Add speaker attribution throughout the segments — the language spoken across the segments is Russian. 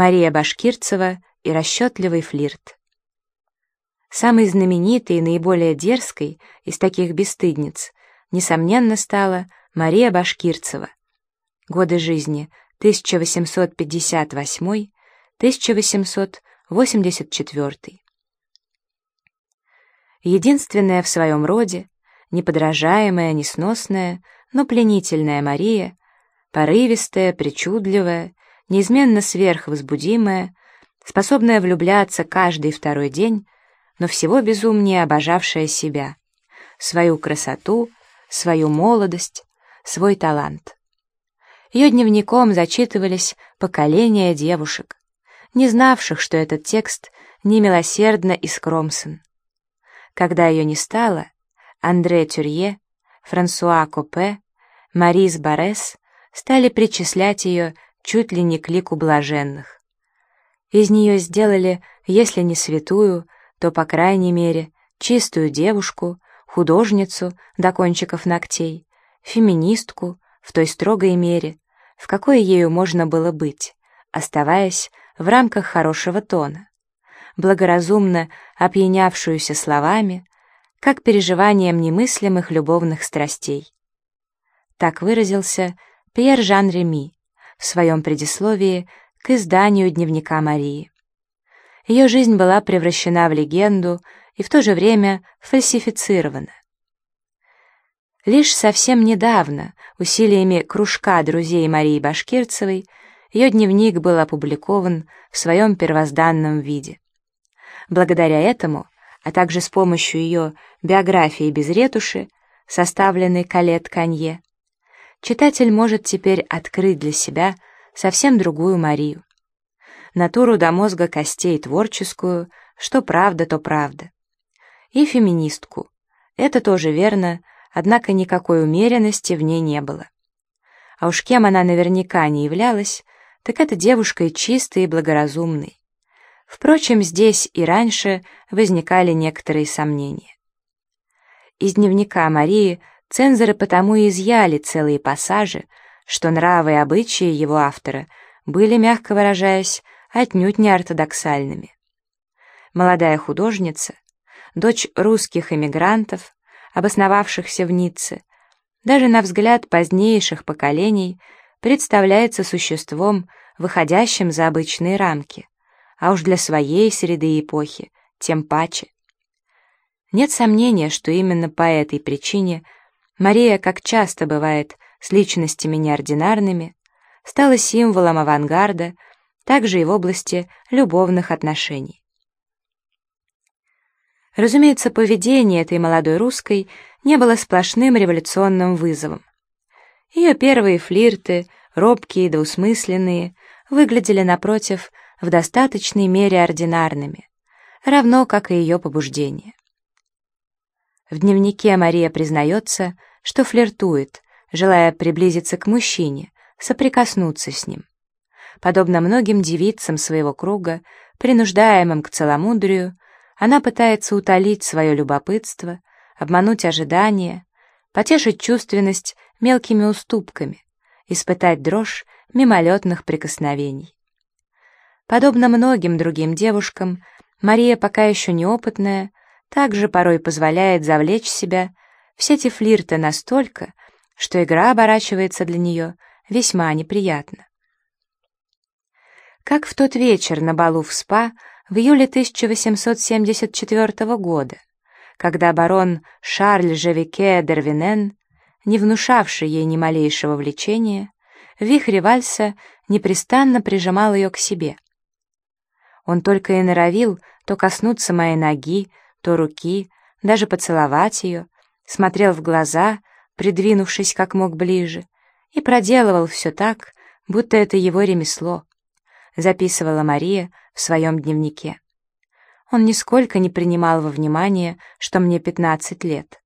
Speaker 1: Мария Башкирцева и расчетливый флирт. Самой знаменитой и наиболее дерзкой из таких бесстыдниц, несомненно, стала Мария Башкирцева. Годы жизни 1858-1884. Единственная в своем роде, неподражаемая, несносная, но пленительная Мария, порывистая, причудливая, неизменно сверхвозбудимая, способная влюбляться каждый второй день, но всего безумнее обожавшая себя, свою красоту, свою молодость, свой талант. Ее дневником зачитывались поколения девушек, не знавших, что этот текст немилосердно искромсан. Когда ее не стало, Андре Тюрье, Франсуа Копе, Марис Барес стали причислять ее чуть ли не к лику блаженных. Из нее сделали, если не святую, то, по крайней мере, чистую девушку, художницу до кончиков ногтей, феминистку в той строгой мере, в какой ею можно было быть, оставаясь в рамках хорошего тона, благоразумно опьянявшуюся словами, как переживанием немыслимых любовных страстей. Так выразился Пьер Жан Реми в своем предисловии к изданию дневника Марии. Ее жизнь была превращена в легенду и в то же время фальсифицирована. Лишь совсем недавно, усилиями кружка друзей Марии Башкирцевой, ее дневник был опубликован в своем первозданном виде. Благодаря этому, а также с помощью ее биографии без ретуши, составленной Калет Канье, читатель может теперь открыть для себя совсем другую Марию натуру до мозга костей творческую, что правда, то правда. И феминистку. Это тоже верно, однако никакой умеренности в ней не было. А уж кем она наверняка не являлась, так это девушкой чистой и благоразумной. Впрочем, здесь и раньше возникали некоторые сомнения. Из дневника Марии цензоры потому и изъяли целые пассажи, что нравы и обычаи его автора были, мягко выражаясь, отнюдь не ортодоксальными. Молодая художница, дочь русских эмигрантов, обосновавшихся в Ницце, даже на взгляд позднейших поколений представляется существом, выходящим за обычные рамки, а уж для своей среды и эпохи тем паче. Нет сомнения, что именно по этой причине Мария, как часто бывает с личностями неординарными, стала символом авангарда также и в области любовных отношений. Разумеется, поведение этой молодой русской не было сплошным революционным вызовом. Ее первые флирты, робкие и двусмысленные, выглядели, напротив, в достаточной мере ординарными, равно как и ее побуждение. В дневнике Мария признается, что флиртует, желая приблизиться к мужчине, соприкоснуться с ним подобно многим девицам своего круга, принуждаемым к целомудрию, она пытается утолить свое любопытство, обмануть ожидания, потешить чувственность мелкими уступками, испытать дрожь мимолетных прикосновений. Подобно многим другим девушкам, Мария, пока еще неопытная, также порой позволяет завлечь себя в сети флирта настолько, что игра оборачивается для нее весьма неприятно как в тот вечер на балу в СПА в июле 1874 года, когда барон Шарль Жевике Дервинен, не внушавший ей ни малейшего влечения, в вихре вальса непрестанно прижимал ее к себе. Он только и норовил то коснуться моей ноги, то руки, даже поцеловать ее, смотрел в глаза, придвинувшись как мог ближе, и проделывал все так, будто это его ремесло записывала Мария в своем дневнике. Он нисколько не принимал во внимание, что мне 15 лет.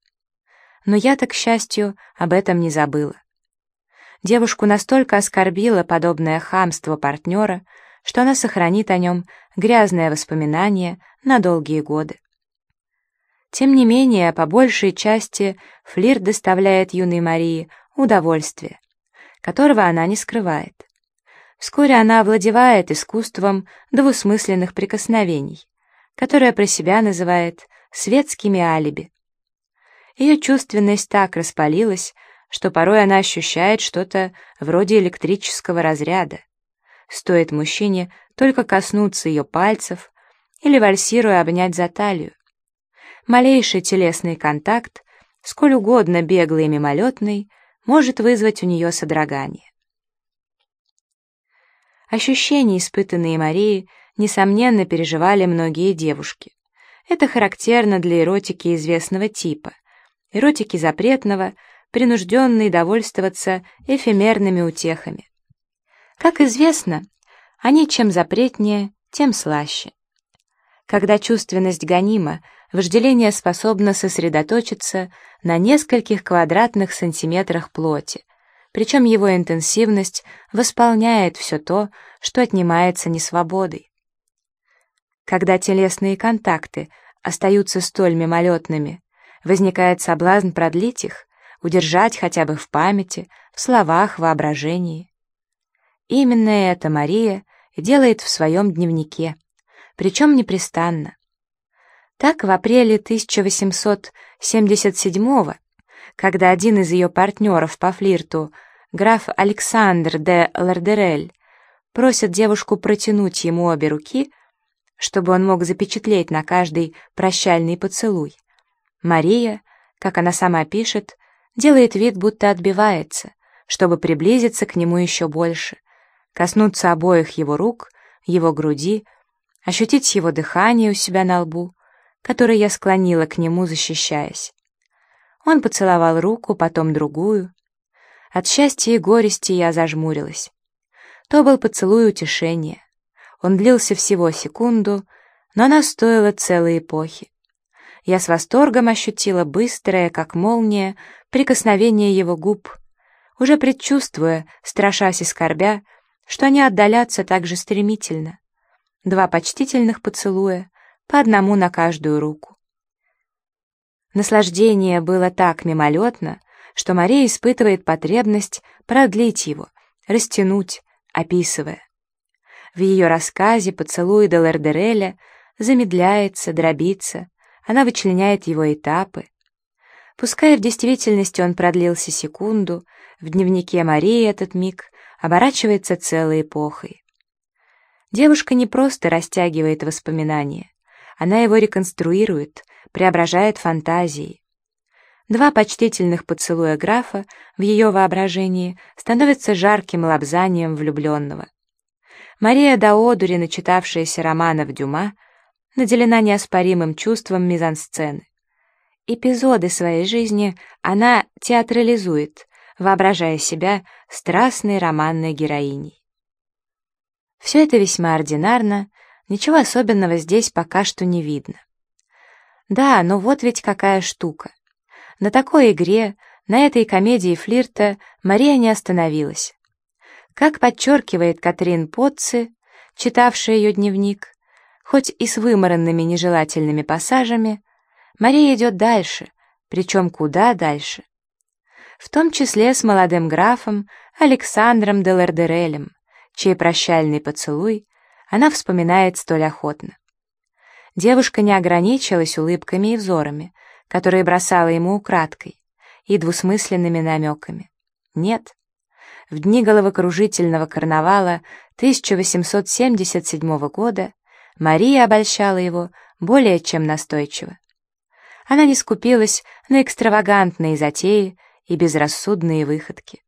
Speaker 1: Но я-то, к счастью, об этом не забыла. Девушку настолько оскорбило подобное хамство партнера, что она сохранит о нем грязное воспоминание на долгие годы. Тем не менее, по большей части флирт доставляет юной Марии удовольствие, которого она не скрывает. Вскоре она овладевает искусством двусмысленных прикосновений, которое про себя называет светскими алиби. Ее чувственность так распалилась, что порой она ощущает что-то вроде электрического разряда. Стоит мужчине только коснуться ее пальцев или, вальсируя, обнять за талию. Малейший телесный контакт, сколь угодно беглый и мимолетный, может вызвать у нее содрогание. Ощущения, испытанные Марией, несомненно, переживали многие девушки. Это характерно для эротики известного типа. Эротики запретного, принужденной довольствоваться эфемерными утехами. Как известно, они чем запретнее, тем слаще. Когда чувственность гонима, вожделение способно сосредоточиться на нескольких квадратных сантиметрах плоти, причем его интенсивность восполняет все то, что отнимается несвободой. Когда телесные контакты остаются столь мимолетными, возникает соблазн продлить их, удержать хотя бы в памяти, в словах, воображении. Именно это Мария делает в своем дневнике, причем непрестанно. Так в апреле 1877 когда один из ее партнеров по флирту, граф Александр де Лардерель, просит девушку протянуть ему обе руки, чтобы он мог запечатлеть на каждый прощальный поцелуй. Мария, как она сама пишет, делает вид, будто отбивается, чтобы приблизиться к нему еще больше, коснуться обоих его рук, его груди, ощутить его дыхание у себя на лбу, которое я склонила к нему, защищаясь. Он поцеловал руку, потом другую. От счастья и горести я зажмурилась. То был поцелуй утешения. Он длился всего секунду, но она стоила целой эпохи. Я с восторгом ощутила быстрое, как молния, прикосновение его губ, уже предчувствуя, страшась и скорбя, что они отдалятся так же стремительно. Два почтительных поцелуя, по одному на каждую руку. Наслаждение было так мимолетно, что Мария испытывает потребность продлить его, растянуть, описывая. В ее рассказе «Поцелуй де Лердереля» замедляется, дробится, она вычленяет его этапы. Пускай в действительности он продлился секунду, в дневнике Марии этот миг оборачивается целой эпохой. Девушка не просто растягивает воспоминания, она его реконструирует, преображает фантазией. Два почтительных поцелуя графа в ее воображении становятся жарким лобзанием влюбленного. Мария Даодури, начитавшаяся романов Дюма, наделена неоспоримым чувством мизансцены. Эпизоды своей жизни она театрализует, воображая себя страстной романной героиней. Все это весьма ординарно, ничего особенного здесь пока что не видно. Да, но вот ведь какая штука. На такой игре, на этой комедии флирта Мария не остановилась. Как подчеркивает Катрин Потци, читавшая ее дневник, хоть и с выморанными нежелательными пассажами, Мария идет дальше, причем куда дальше. В том числе с молодым графом Александром де Лердерелем, чей прощальный поцелуй она вспоминает столь охотно. Девушка не ограничилась улыбками и взорами, которые бросала ему украдкой, и двусмысленными намеками. Нет. В дни головокружительного карнавала 1877 года Мария обольщала его более чем настойчиво. Она не скупилась на экстравагантные затеи и безрассудные выходки.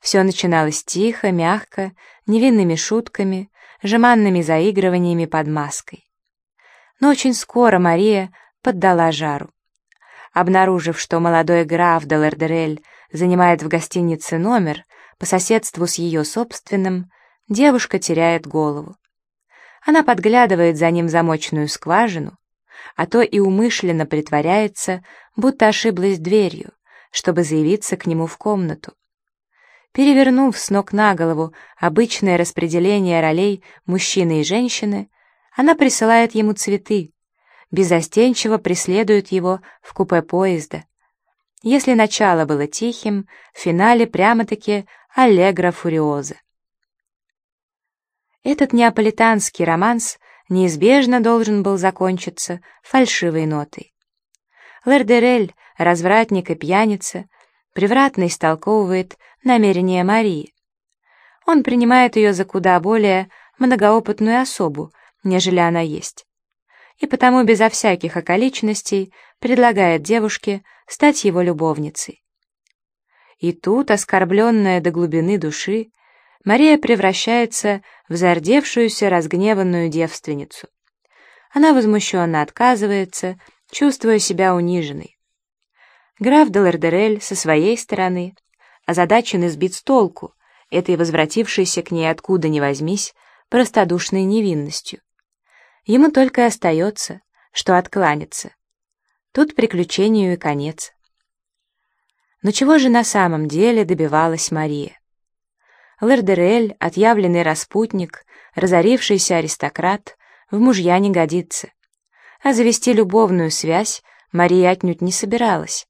Speaker 1: Все начиналось тихо, мягко, невинными шутками, жеманными заигрываниями под маской но очень скоро Мария поддала жару. Обнаружив, что молодой граф де Лердерель занимает в гостинице номер по соседству с ее собственным, девушка теряет голову. Она подглядывает за ним замочную скважину, а то и умышленно притворяется, будто ошиблась дверью, чтобы заявиться к нему в комнату. Перевернув с ног на голову обычное распределение ролей мужчины и женщины, она присылает ему цветы, безостенчиво преследует его в купе поезда. Если начало было тихим, в финале прямо-таки аллегро фуриоза. Этот неаполитанский романс неизбежно должен был закончиться фальшивой нотой. Лердерель, развратник и пьяница, превратно истолковывает намерения Марии. Он принимает ее за куда более многоопытную особу, нежели она есть, и потому безо всяких околичностей предлагает девушке стать его любовницей. И тут, оскорбленная до глубины души, Мария превращается в зардевшуюся, разгневанную девственницу. Она возмущенно отказывается, чувствуя себя униженной. Граф де Лердерель со своей стороны озадачен и сбит с толку этой возвратившейся к ней откуда ни возьмись простодушной невинностью. Ему только и остается, что откланяться. Тут приключению и конец. Но чего же на самом деле добивалась Мария? Лердерель, отъявленный распутник, разорившийся аристократ, в мужья не годится. А завести любовную связь Мария отнюдь не собиралась.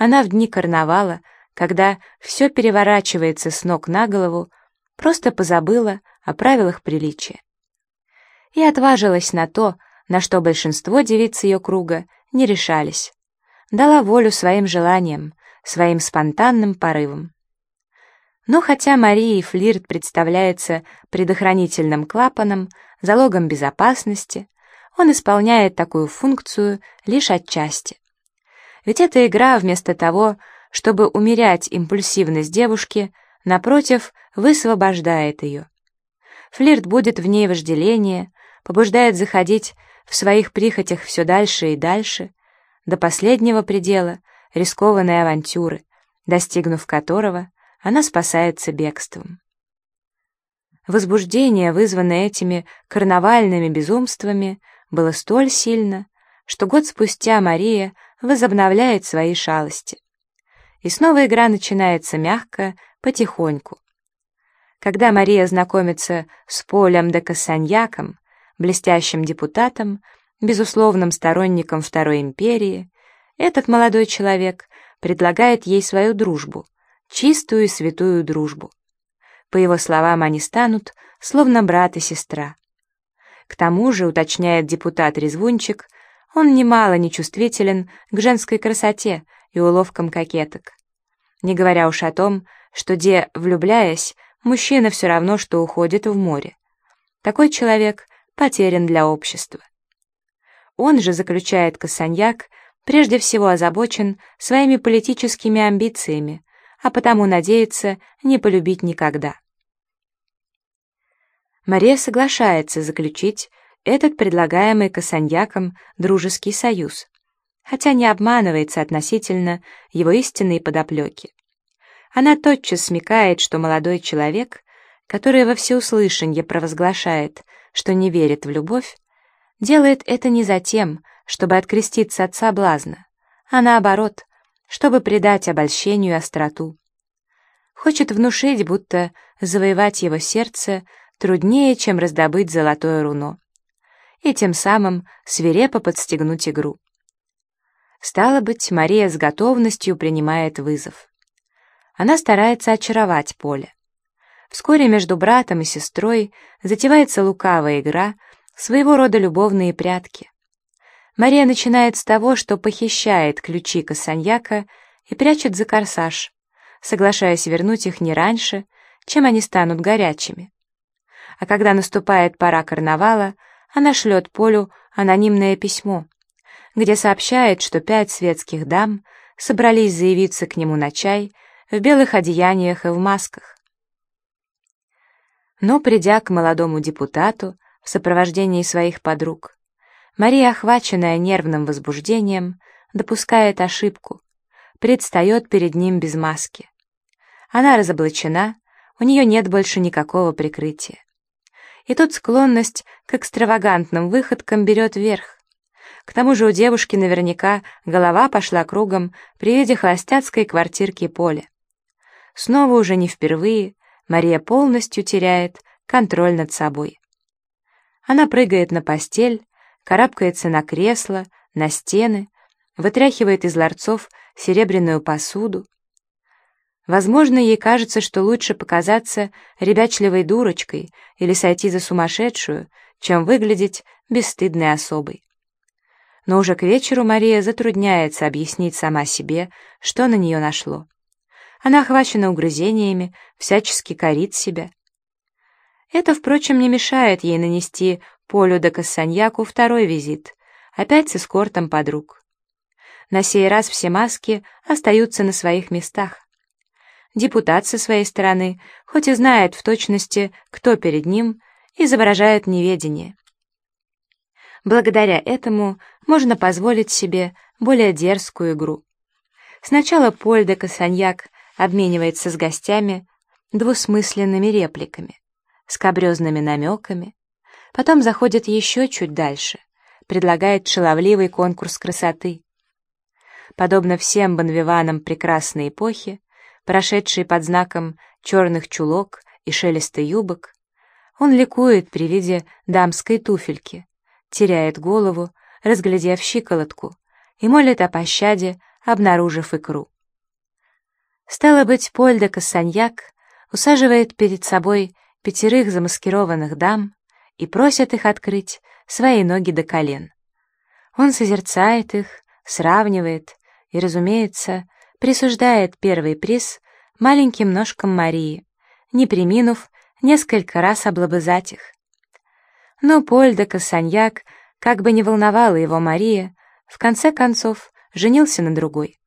Speaker 1: Она в дни карнавала, когда все переворачивается с ног на голову, просто позабыла о правилах приличия. И отважилась на то, на что большинство девиц ее круга не решались. Дала волю своим желаниям, своим спонтанным порывам. Но хотя Марии флирт представляется предохранительным клапаном, залогом безопасности, он исполняет такую функцию лишь отчасти. Ведь эта игра вместо того, чтобы умерять импульсивность девушки, напротив, высвобождает ее. Флирт будет в ней вожделение, побуждает заходить в своих прихотях все дальше и дальше, до последнего предела рискованной авантюры, достигнув которого она спасается бегством. Возбуждение, вызванное этими карнавальными безумствами, было столь сильно, что год спустя Мария возобновляет свои шалости. И снова игра начинается мягко, потихоньку. Когда Мария знакомится с Полем де Кассаньяком, блестящим депутатом, безусловным сторонником Второй империи, этот молодой человек предлагает ей свою дружбу, чистую и святую дружбу. По его словам, они станут словно брат и сестра. К тому же, уточняет депутат-резвунчик, он немало не чувствителен к женской красоте и уловкам кокеток. Не говоря уж о том, что, где, влюбляясь, мужчина все равно, что уходит в море. Такой человек потерян для общества. Он же, заключает Кассаньяк, прежде всего озабочен своими политическими амбициями, а потому надеется не полюбить никогда. Мария соглашается заключить этот предлагаемый Кассаньяком дружеский союз, хотя не обманывается относительно его истинной подоплеки. Она тотчас смекает, что молодой человек, который во всеуслышанье провозглашает, что не верит в любовь, делает это не за тем, чтобы откреститься от соблазна, а наоборот, чтобы придать обольщению остроту. Хочет внушить, будто завоевать его сердце труднее, чем раздобыть золотое руно, и тем самым свирепо подстегнуть игру. Стало быть, Мария с готовностью принимает вызов. Она старается очаровать Поле. Вскоре между братом и сестрой затевается лукавая игра, своего рода любовные прятки. Мария начинает с того, что похищает ключи Кассаньяка и прячет за корсаж, соглашаясь вернуть их не раньше, чем они станут горячими. А когда наступает пора карнавала, она шлет Полю анонимное письмо, где сообщает, что пять светских дам собрались заявиться к нему на чай в белых одеяниях и в масках. Но, придя к молодому депутату в сопровождении своих подруг, Мария, охваченная нервным возбуждением, допускает ошибку, предстает перед ним без маски. Она разоблачена, у нее нет больше никакого прикрытия. И тут склонность к экстравагантным выходкам берет верх. К тому же у девушки наверняка голова пошла кругом при виде холостяцкой квартирки Поля. Снова уже не впервые Мария полностью теряет контроль над собой. Она прыгает на постель, карабкается на кресло, на стены, вытряхивает из ларцов серебряную посуду. Возможно, ей кажется, что лучше показаться ребячливой дурочкой или сойти за сумасшедшую, чем выглядеть бесстыдной особой. Но уже к вечеру Мария затрудняется объяснить сама себе, что на нее нашло. Она охвачена угрызениями, всячески корит себя. Это, впрочем, не мешает ей нанести Полю де Кассаньяку второй визит, опять с эскортом подруг. На сей раз все маски остаются на своих местах. Депутат со своей стороны, хоть и знает в точности, кто перед ним, изображает неведение. Благодаря этому можно позволить себе более дерзкую игру. Сначала Поль де Кассаньяк обменивается с гостями двусмысленными репликами, скобрезными намеками, потом заходит еще чуть дальше, предлагает шаловливый конкурс красоты. Подобно всем банвиванам прекрасной эпохи, прошедшей под знаком черных чулок и шелеста юбок, он ликует при виде дамской туфельки, теряет голову, разглядев щиколотку, и молит о пощаде, обнаружив икру. Стало быть, Поль де Кассаньяк усаживает перед собой пятерых замаскированных дам и просит их открыть свои ноги до колен. Он созерцает их, сравнивает и, разумеется, присуждает первый приз маленьким ножкам Марии, не приминув несколько раз облобызать их. Но Поль де Кассаньяк, как бы не волновала его Мария, в конце концов женился на другой.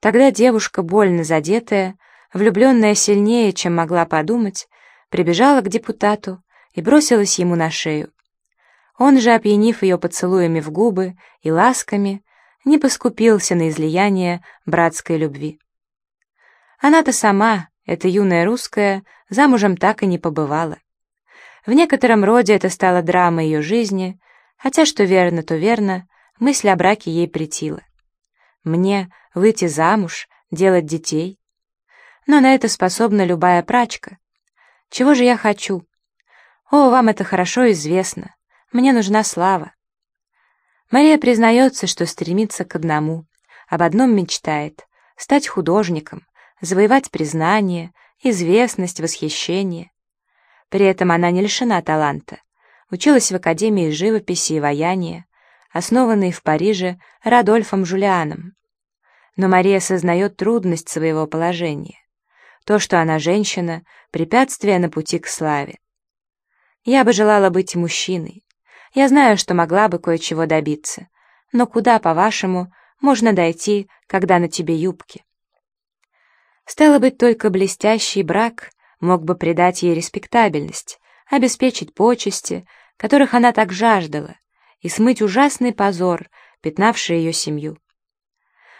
Speaker 1: Тогда девушка, больно задетая, влюбленная сильнее, чем могла подумать, прибежала к депутату и бросилась ему на шею. Он же, опьянив ее поцелуями в губы и ласками, не поскупился на излияние братской любви. Она-то сама, эта юная русская, замужем так и не побывала. В некотором роде это стало драмой ее жизни, хотя, что верно, то верно, мысль о браке ей претила. Мне выйти замуж, делать детей. Но на это способна любая прачка. Чего же я хочу? О, вам это хорошо известно. Мне нужна слава. Мария признается, что стремится к одному, об одном мечтает — стать художником, завоевать признание, известность, восхищение. При этом она не лишена таланта. Училась в Академии живописи и ваяния, основанной в Париже Радольфом Жулианом. Но Мария сознает трудность своего положения. То, что она женщина, препятствие на пути к славе. Я бы желала быть мужчиной. Я знаю, что могла бы кое-чего добиться. Но куда, по-вашему, можно дойти, когда на тебе юбки? Стало быть, только блестящий брак мог бы придать ей респектабельность, обеспечить почести, которых она так жаждала, и смыть ужасный позор, пятнавший ее семью.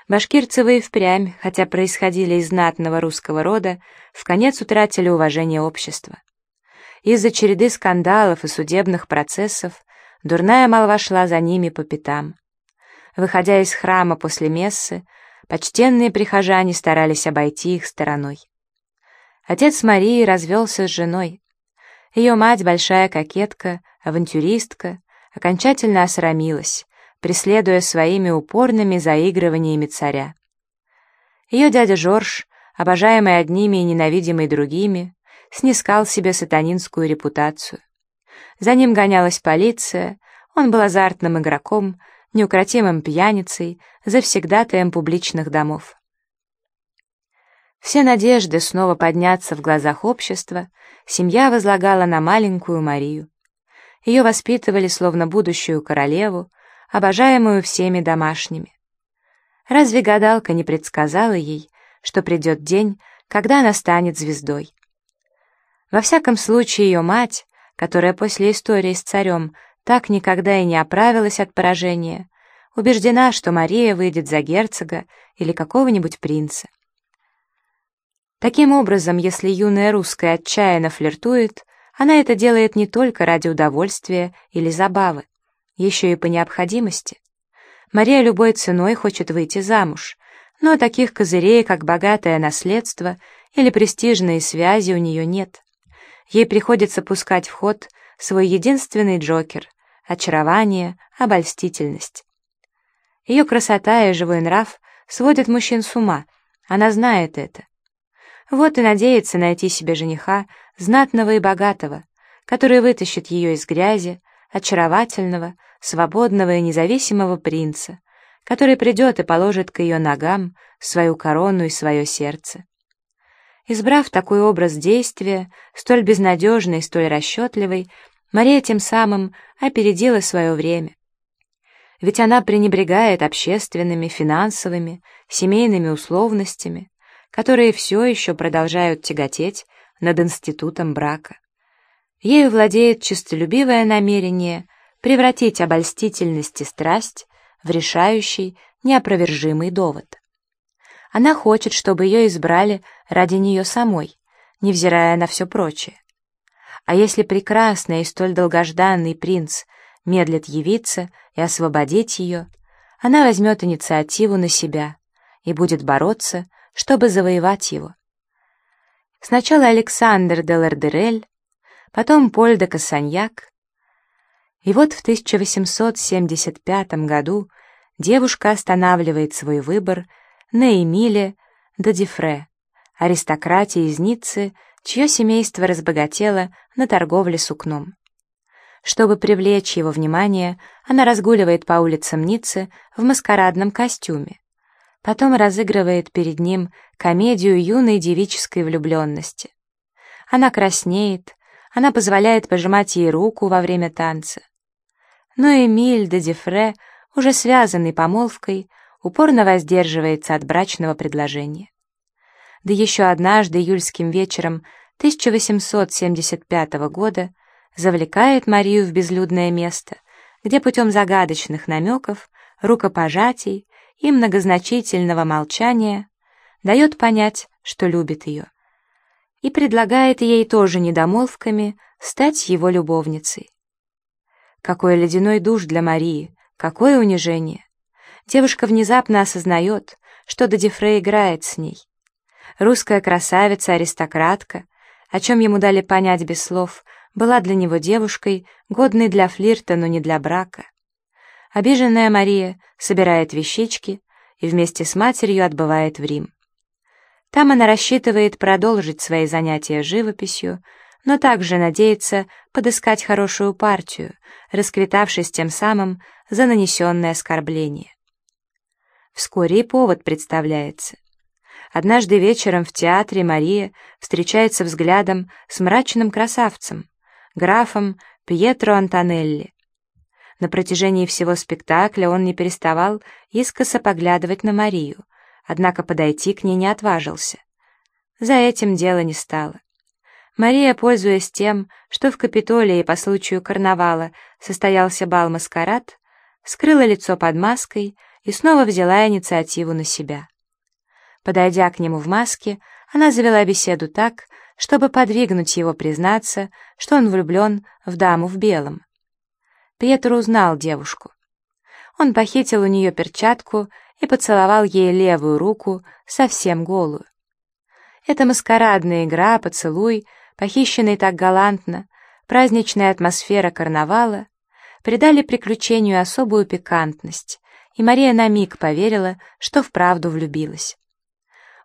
Speaker 1: Башкирцевы и впрямь, хотя происходили из знатного русского рода, в конец утратили уважение общества. Из-за череды скандалов и судебных процессов дурная молва шла за ними по пятам. Выходя из храма после мессы, почтенные прихожане старались обойти их стороной. Отец Марии развелся с женой. Ее мать, большая кокетка, авантюристка, окончательно осрамилась, преследуя своими упорными заигрываниями царя. Ее дядя Жорж, обожаемый одними и ненавидимый другими, снискал себе сатанинскую репутацию. За ним гонялась полиция, он был азартным игроком, неукротимым пьяницей, завсегдатаем публичных домов. Все надежды снова подняться в глазах общества семья возлагала на маленькую Марию. Ее воспитывали словно будущую королеву, обожаемую всеми домашними. Разве гадалка не предсказала ей, что придет день, когда она станет звездой? Во всяком случае, ее мать, которая после истории с царем так никогда и не оправилась от поражения, убеждена, что Мария выйдет за герцога или какого-нибудь принца. Таким образом, если юная русская отчаянно флиртует, она это делает не только ради удовольствия или забавы, еще и по необходимости. Мария любой ценой хочет выйти замуж, но таких козырей, как богатое наследство или престижные связи, у нее нет. Ей приходится пускать в ход свой единственный джокер — очарование, обольстительность. Ее красота и живой нрав сводят мужчин с ума, она знает это. Вот и надеется найти себе жениха, знатного и богатого, который вытащит ее из грязи, очаровательного, свободного и независимого принца, который придет и положит к ее ногам свою корону и свое сердце. Избрав такой образ действия, столь безнадежный и столь расчетливый, Мария тем самым опередила свое время. Ведь она пренебрегает общественными, финансовыми, семейными условностями, которые все еще продолжают тяготеть над институтом брака. Ею владеет честолюбивое намерение превратить обольстительность и страсть в решающий, неопровержимый довод. Она хочет, чтобы ее избрали ради нее самой, невзирая на все прочее. А если прекрасный и столь долгожданный принц медлит явиться и освободить ее, она возьмет инициативу на себя и будет бороться, чтобы завоевать его. Сначала Александр де Лардерель, потом Поль де Кассаньяк. И вот в 1875 году девушка останавливает свой выбор на Эмиле де Дифре, аристократии из Ниццы, чье семейство разбогатело на торговле сукном. Чтобы привлечь его внимание, она разгуливает по улицам Ниццы в маскарадном костюме. Потом разыгрывает перед ним комедию юной девической влюбленности. Она краснеет, она позволяет пожимать ей руку во время танца. Но Эмиль де Дифре, уже связанный помолвкой, упорно воздерживается от брачного предложения. Да еще однажды июльским вечером 1875 года завлекает Марию в безлюдное место, где путем загадочных намеков, рукопожатий и многозначительного молчания дает понять, что любит ее, и предлагает ей тоже недомолвками стать его любовницей. Какой ледяной душ для Марии, какое унижение! Девушка внезапно осознает, что Додифре играет с ней. Русская красавица-аристократка, о чем ему дали понять без слов, была для него девушкой, годной для флирта, но не для брака. Обиженная Мария собирает вещички и вместе с матерью отбывает в Рим. Там она рассчитывает продолжить свои занятия живописью, но также надеется подыскать хорошую партию, расквитавшись тем самым за нанесенное оскорбление. Вскоре и повод представляется. Однажды вечером в театре Мария встречается взглядом с мрачным красавцем, графом Пьетро Антонелли. На протяжении всего спектакля он не переставал искоса поглядывать на Марию, однако подойти к ней не отважился. За этим дело не стало. Мария, пользуясь тем, что в Капитолии по случаю карнавала состоялся бал-маскарад, скрыла лицо под маской и снова взяла инициативу на себя. Подойдя к нему в маске, она завела беседу так, чтобы подвигнуть его признаться, что он влюблен в даму в белом. Пьетро узнал девушку. Он похитил у нее перчатку и поцеловал ей левую руку, совсем голую. Эта маскарадная игра, поцелуй, похищенный так галантно, праздничная атмосфера карнавала придали приключению особую пикантность, и Мария на миг поверила, что вправду влюбилась.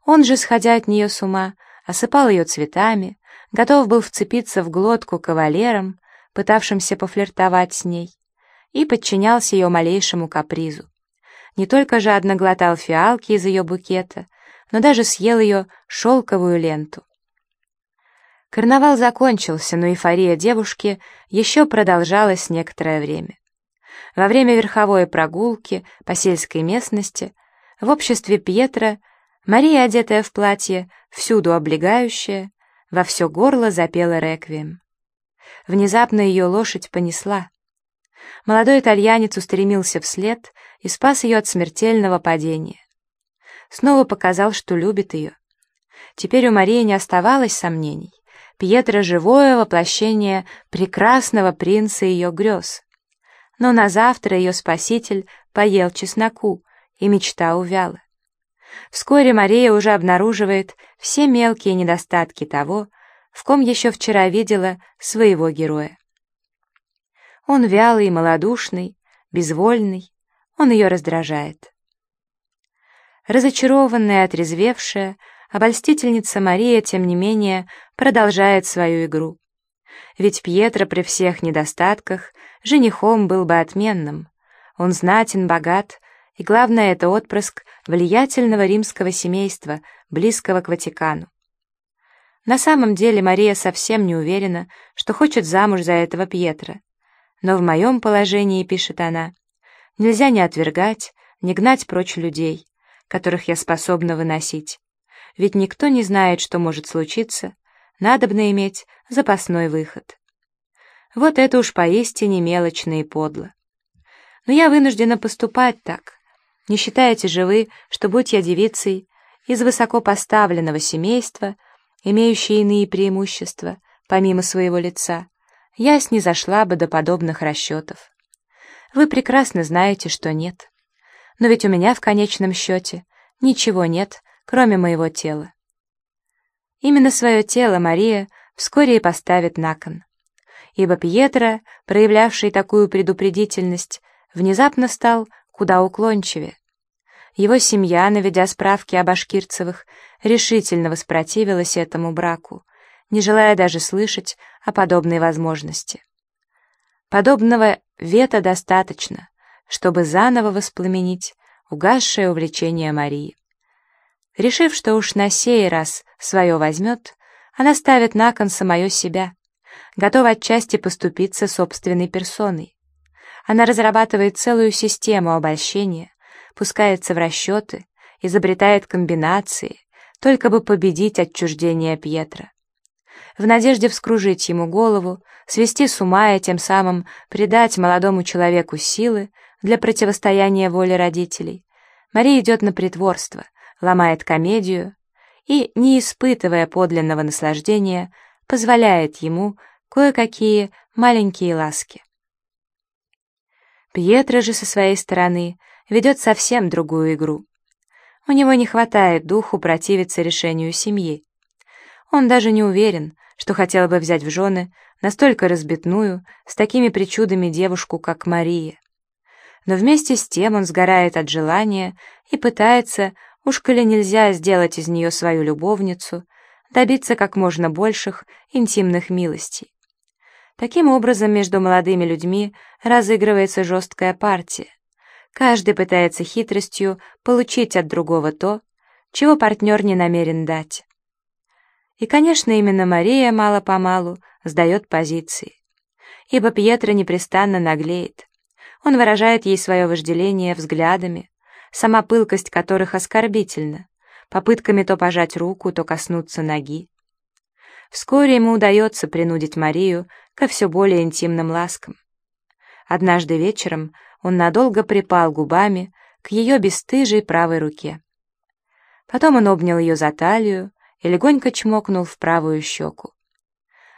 Speaker 1: Он же, сходя от нее с ума, осыпал ее цветами, готов был вцепиться в глотку кавалером, пытавшимся пофлиртовать с ней, и подчинялся ее малейшему капризу. Не только жадно глотал фиалки из ее букета, но даже съел ее шелковую ленту. Карнавал закончился, но эйфория девушки еще продолжалась некоторое время. Во время верховой прогулки по сельской местности в обществе Пьетра Мария, одетая в платье, всюду облегающая, во все горло запела реквием. Внезапно ее лошадь понесла. Молодой итальянец устремился вслед и спас ее от смертельного падения. Снова показал, что любит ее. Теперь у Марии не оставалось сомнений. Пьетро — живое воплощение прекрасного принца ее грез. Но на завтра ее спаситель поел чесноку, и мечта увяла. Вскоре Мария уже обнаруживает все мелкие недостатки того, в ком еще вчера видела своего героя. Он вялый, малодушный, безвольный, он ее раздражает. Разочарованная, отрезвевшая, Обольстительница Мария, тем не менее, продолжает свою игру. Ведь Пьетро при всех недостатках женихом был бы отменным. Он знатен, богат, и, главное, это отпрыск влиятельного римского семейства, близкого к Ватикану. На самом деле Мария совсем не уверена, что хочет замуж за этого Пьетро. Но в моем положении, пишет она, нельзя не отвергать, не гнать прочь людей, которых я способна выносить. Ведь никто не знает, что может случиться, надобно иметь запасной выход. Вот это уж поистине мелочно и подло. Но я вынуждена поступать так. Не считаете же вы, что, будь я девицей, из высокопоставленного семейства, имеющей иные преимущества, помимо своего лица, я снизошла бы до подобных расчетов. Вы прекрасно знаете, что нет. Но ведь у меня в конечном счете ничего нет, кроме моего тела. Именно свое тело Мария вскоре и поставит на кон. Ибо Пьетро, проявлявший такую предупредительность, внезапно стал куда уклончивее. Его семья, наведя справки о башкирцевых, решительно воспротивилась этому браку, не желая даже слышать о подобной возможности. Подобного вета достаточно, чтобы заново воспламенить угасшее увлечение Марии. Решив, что уж на сей раз свое возьмет, она ставит на кон самое себя, готова отчасти поступиться собственной персоной. Она разрабатывает целую систему обольщения, пускается в расчеты, изобретает комбинации, только бы победить отчуждение Пьетра. В надежде вскружить ему голову, свести с ума и тем самым придать молодому человеку силы для противостояния воле родителей, Мария идет на притворство, ломает комедию и, не испытывая подлинного наслаждения, позволяет ему кое-какие маленькие ласки. Пьетро же со своей стороны ведет совсем другую игру. У него не хватает духу противиться решению семьи. Он даже не уверен, что хотел бы взять в жены настолько разбитную, с такими причудами девушку, как Мария. Но вместе с тем он сгорает от желания и пытается, уж коли нельзя сделать из нее свою любовницу, добиться как можно больших интимных милостей. Таким образом, между молодыми людьми разыгрывается жесткая партия. Каждый пытается хитростью получить от другого то, чего партнер не намерен дать. И, конечно, именно Мария мало-помалу сдает позиции, ибо Пьетро непрестанно наглеет. Он выражает ей свое вожделение взглядами, сама пылкость которых оскорбительна, попытками то пожать руку, то коснуться ноги. Вскоре ему удается принудить Марию ко все более интимным ласкам. Однажды вечером он надолго припал губами к ее бесстыжей правой руке. Потом он обнял ее за талию и легонько чмокнул в правую щеку.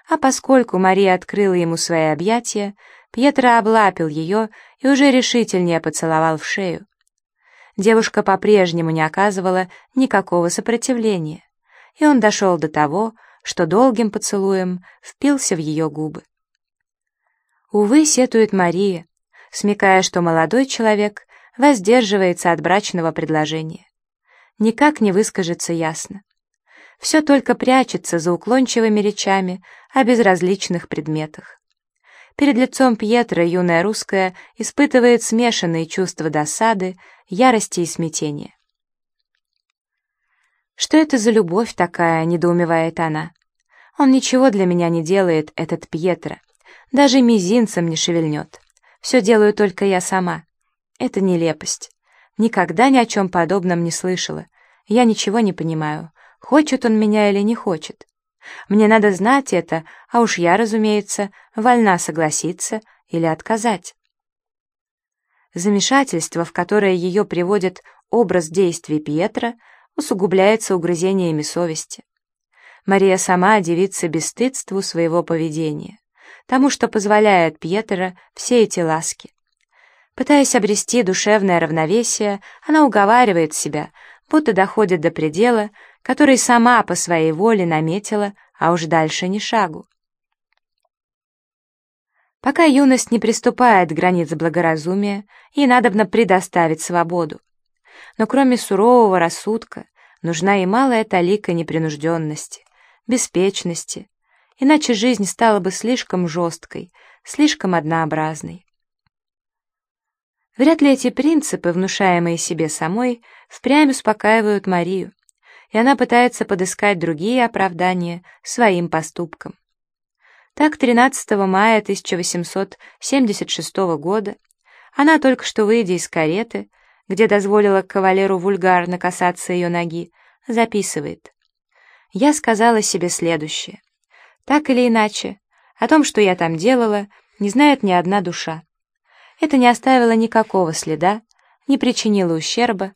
Speaker 1: А поскольку Мария открыла ему свои объятия, Пьетро облапил ее и уже решительнее поцеловал в шею. Девушка по-прежнему не оказывала никакого сопротивления, и он дошел до того, что долгим поцелуем впился в ее губы. Увы, сетует Мария, смекая, что молодой человек воздерживается от брачного предложения. Никак не выскажется ясно. Все только прячется за уклончивыми речами о безразличных предметах. Перед лицом Пьетро юная русская испытывает смешанные чувства досады, ярости и смятения. «Что это за любовь такая?» — недоумевает она. «Он ничего для меня не делает, этот Пьетро. Даже мизинцем не шевельнет. Все делаю только я сама. Это нелепость. Никогда ни о чем подобном не слышала. Я ничего не понимаю, хочет он меня или не хочет. Мне надо знать это, а уж я, разумеется, вольна согласиться или отказать. Замешательство, в которое ее приводит образ действий Пьетра, усугубляется угрызениями совести. Мария сама девица бесстыдству своего поведения тому, что позволяет Пьетро все эти ласки. Пытаясь обрести душевное равновесие, она уговаривает себя, будто доходит до предела, который сама по своей воле наметила, а уж дальше ни шагу. Пока юность не приступает к границ благоразумия, ей надобно предоставить свободу. Но кроме сурового рассудка, нужна и малая талика непринужденности, беспечности, иначе жизнь стала бы слишком жесткой, слишком однообразной. Вряд ли эти принципы, внушаемые себе самой, впрямь успокаивают Марию, и она пытается подыскать другие оправдания своим поступкам. Так, 13 мая 1876 года она, только что выйдя из кареты, где дозволила кавалеру вульгарно касаться ее ноги, записывает. «Я сказала себе следующее. Так или иначе, о том, что я там делала, не знает ни одна душа. Это не оставило никакого следа, не причинило ущерба,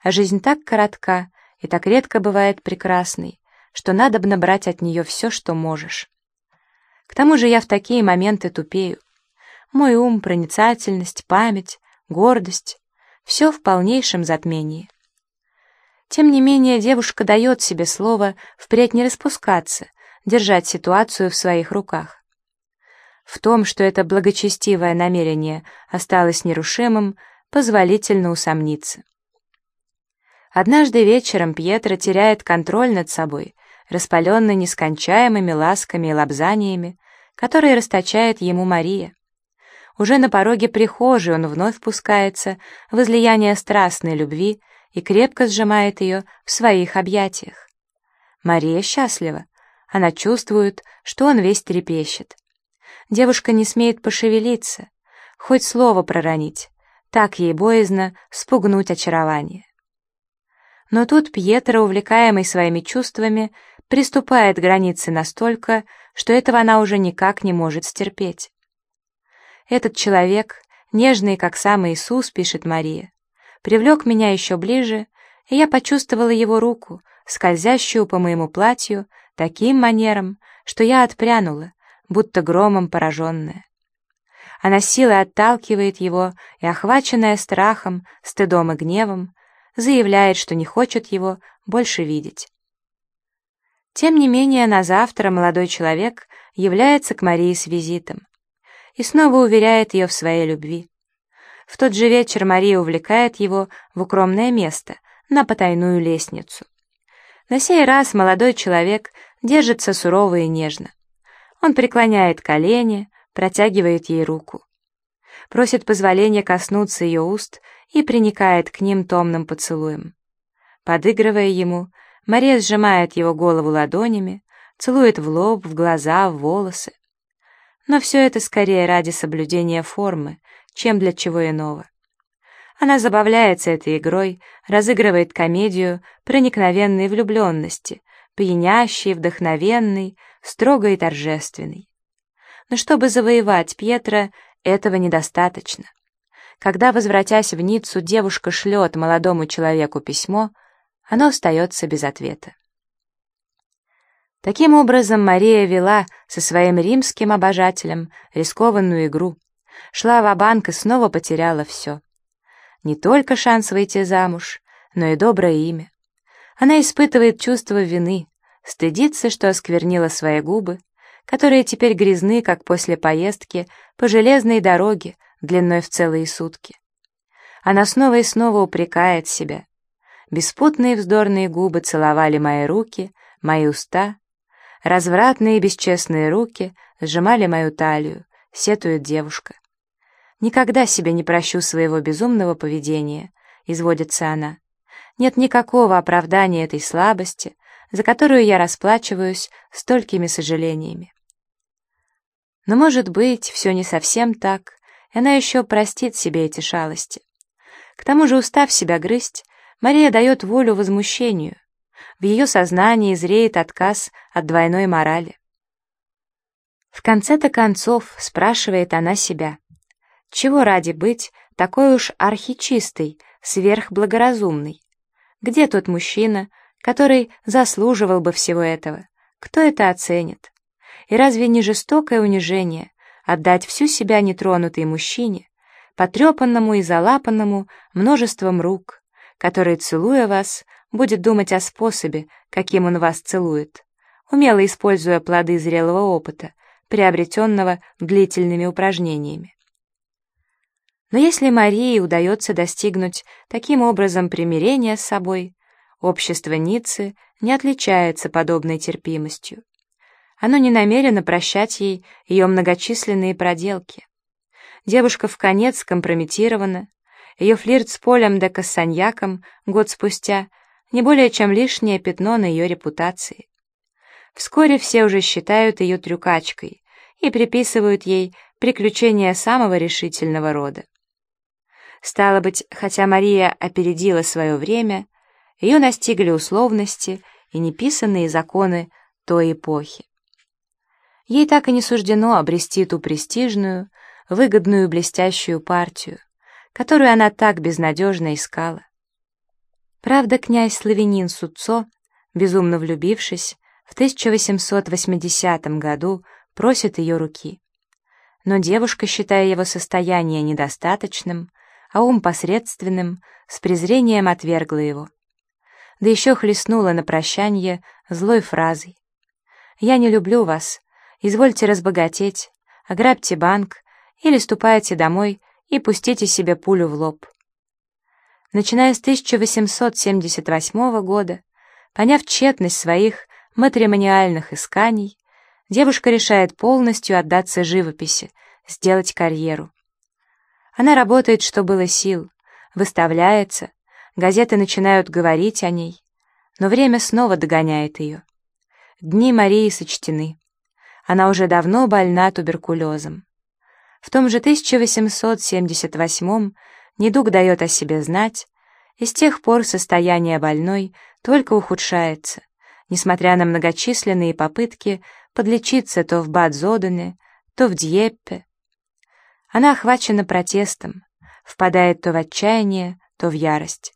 Speaker 1: а жизнь так коротка и так редко бывает прекрасной, что надо бы набрать от нее все, что можешь. К тому же я в такие моменты тупею. Мой ум, проницательность, память, гордость — все в полнейшем затмении. Тем не менее, девушка дает себе слово впредь не распускаться, держать ситуацию в своих руках. В том, что это благочестивое намерение осталось нерушимым, позволительно усомниться. Однажды вечером Пьетро теряет контроль над собой, распаленный нескончаемыми ласками и лобзаниями, которые расточает ему Мария. Уже на пороге прихожей он вновь пускается в излияние страстной любви и крепко сжимает ее в своих объятиях. Мария счастлива. Она чувствует, что он весь трепещет. Девушка не смеет пошевелиться, хоть слово проронить, так ей боязно спугнуть очарование. Но тут Пьетро, увлекаемый своими чувствами, приступает к границе настолько, что этого она уже никак не может стерпеть. «Этот человек, нежный, как сам Иисус, — пишет Мария, — привлек меня еще ближе, и я почувствовала его руку, скользящую по моему платью, таким манером, что я отпрянула, будто громом пораженная. Она силой отталкивает его и, охваченная страхом, стыдом и гневом, заявляет, что не хочет его больше видеть. Тем не менее, на завтра молодой человек является к Марии с визитом и снова уверяет ее в своей любви. В тот же вечер Мария увлекает его в укромное место, на потайную лестницу. На сей раз молодой человек держится сурово и нежно. Он преклоняет колени, протягивает ей руку. Просит позволения коснуться ее уст и приникает к ним томным поцелуем. Подыгрывая ему, Мария сжимает его голову ладонями, целует в лоб, в глаза, в волосы. Но все это скорее ради соблюдения формы, чем для чего иного. Она забавляется этой игрой, разыгрывает комедию проникновенной влюбленности, пьянящей, вдохновенной, строгой и торжественной. Но чтобы завоевать Пьетра, этого недостаточно. Когда, возвратясь в Ниццу, девушка шлет молодому человеку письмо, оно остается без ответа. Таким образом, Мария вела со своим римским обожателем рискованную игру, шла в банк и снова потеряла все. Не только шанс выйти замуж, но и доброе имя. Она испытывает чувство вины, стыдится, что осквернила свои губы, которые теперь грязны, как после поездки по железной дороге длиной в целые сутки. Она снова и снова упрекает себя. Беспутные вздорные губы целовали мои руки, мои уста. Развратные и бесчестные руки сжимали мою талию, сетует девушка. «Никогда себе не прощу своего безумного поведения», — изводится она. «Нет никакого оправдания этой слабости, за которую я расплачиваюсь столькими сожалениями». Но, может быть, все не совсем так, и она еще простит себе эти шалости. К тому же, устав себя грызть, Мария дает волю возмущению. В ее сознании зреет отказ от двойной морали. В конце-то концов спрашивает она себя, чего ради быть такой уж архичистой, сверхблагоразумной? Где тот мужчина, который заслуживал бы всего этого? Кто это оценит? И разве не жестокое унижение отдать всю себя нетронутой мужчине, потрепанному и залапанному множеством рук, который, целуя вас, будет думать о способе, каким он вас целует, умело используя плоды зрелого опыта, приобретенного длительными упражнениями. Но если Марии удается достигнуть таким образом примирения с собой, Общество Ниццы не отличается подобной терпимостью. Оно не намерено прощать ей ее многочисленные проделки. Девушка в конец компрометирована, ее флирт с Полем де Кассаньяком год спустя не более чем лишнее пятно на ее репутации. Вскоре все уже считают ее трюкачкой и приписывают ей приключения самого решительного рода. Стало быть, хотя Мария опередила свое время, ее настигли условности и неписанные законы той эпохи. Ей так и не суждено обрести ту престижную, выгодную блестящую партию, которую она так безнадежно искала. Правда, князь Славянин Суцо, безумно влюбившись, в 1880 году просит ее руки. Но девушка, считая его состояние недостаточным, а ум посредственным, с презрением отвергла его. Да еще хлестнула на прощанье злой фразой. «Я не люблю вас, извольте разбогатеть, ограбьте банк или ступайте домой и пустите себе пулю в лоб». Начиная с 1878 года, поняв тщетность своих матримониальных исканий, девушка решает полностью отдаться живописи, сделать карьеру. Она работает, что было сил, выставляется, газеты начинают говорить о ней, но время снова догоняет ее. Дни Марии сочтены. Она уже давно больна туберкулезом. В том же 1878 недуг дает о себе знать, и с тех пор состояние больной только ухудшается, несмотря на многочисленные попытки подлечиться то в Бадзодене, то в Дьеппе, она охвачена протестом, впадает то в отчаяние, то в ярость.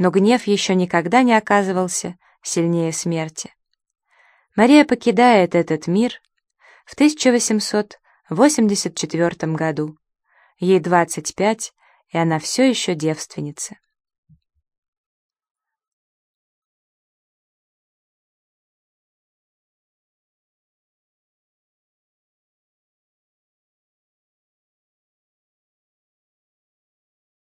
Speaker 1: Но гнев еще никогда не оказывался сильнее смерти. Мария покидает этот мир в 1884 году. Ей 25, и она все еще девственница.